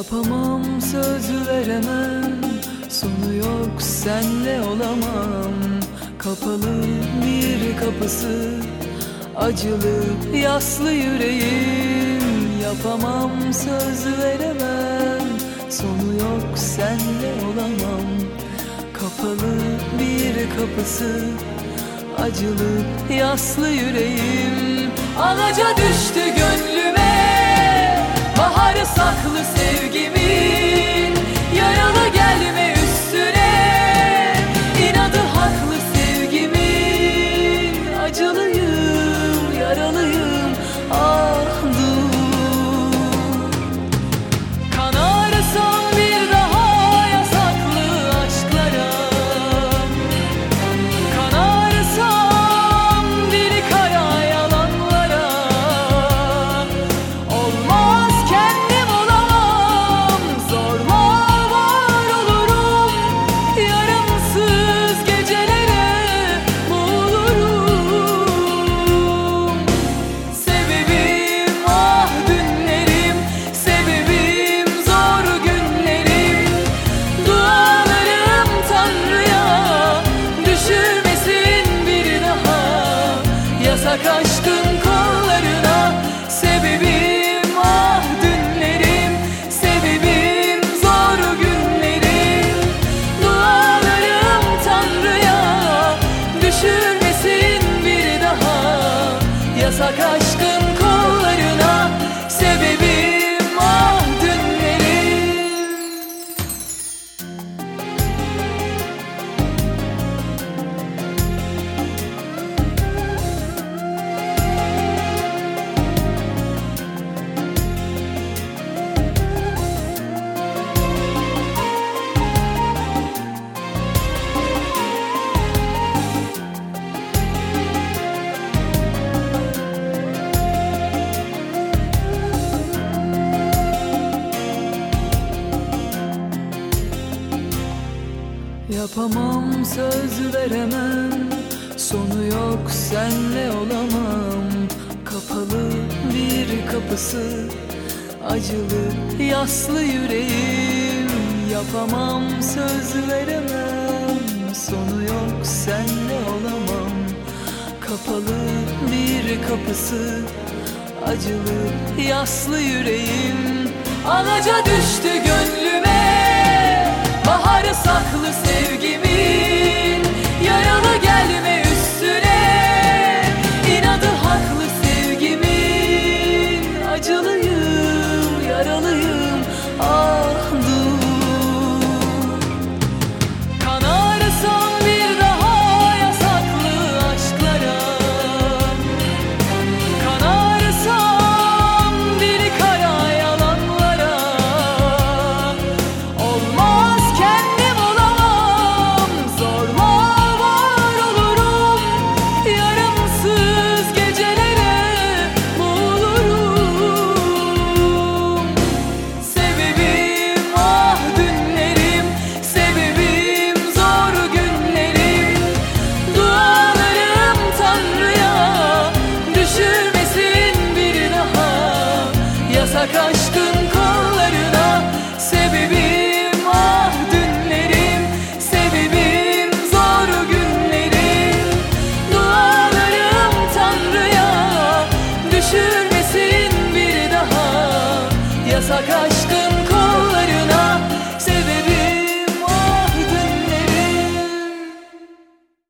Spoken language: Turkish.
Yapamam söz veremem. Sonu yok senle olamam. Kapalı bir kapısı Acılı yaslı yüreğim. Yapamam söz veremem. Sonu yok senle olamam. Kapalı bir kapısı Acılı yaslı yüreğim. Alaca düştü saklı sevgimin Yasak Yapamam söz veremem. Sonu yok senle olamam. Kapalı bir kapısı Acılı yaslı yüreğim. Yapamam söz veremem. Sonu yok senle olamam. Kapalı bir kapısı Acılı yaslı yüreğim. Alaca düştü gönlüme Baharı saklı Yasak aşkın kollarına. Sebebim ah dünlerim Sebebim zor günlerim. Dualarım Tanrı'ya Düşürmesin bir daha. Yasak aşkın